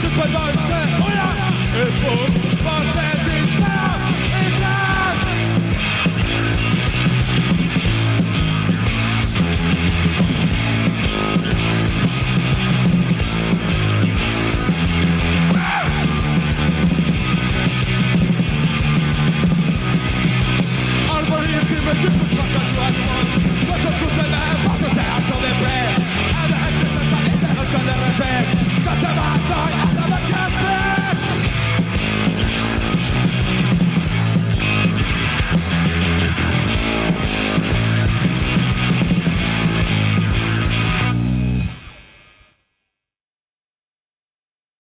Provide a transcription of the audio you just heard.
super yeah,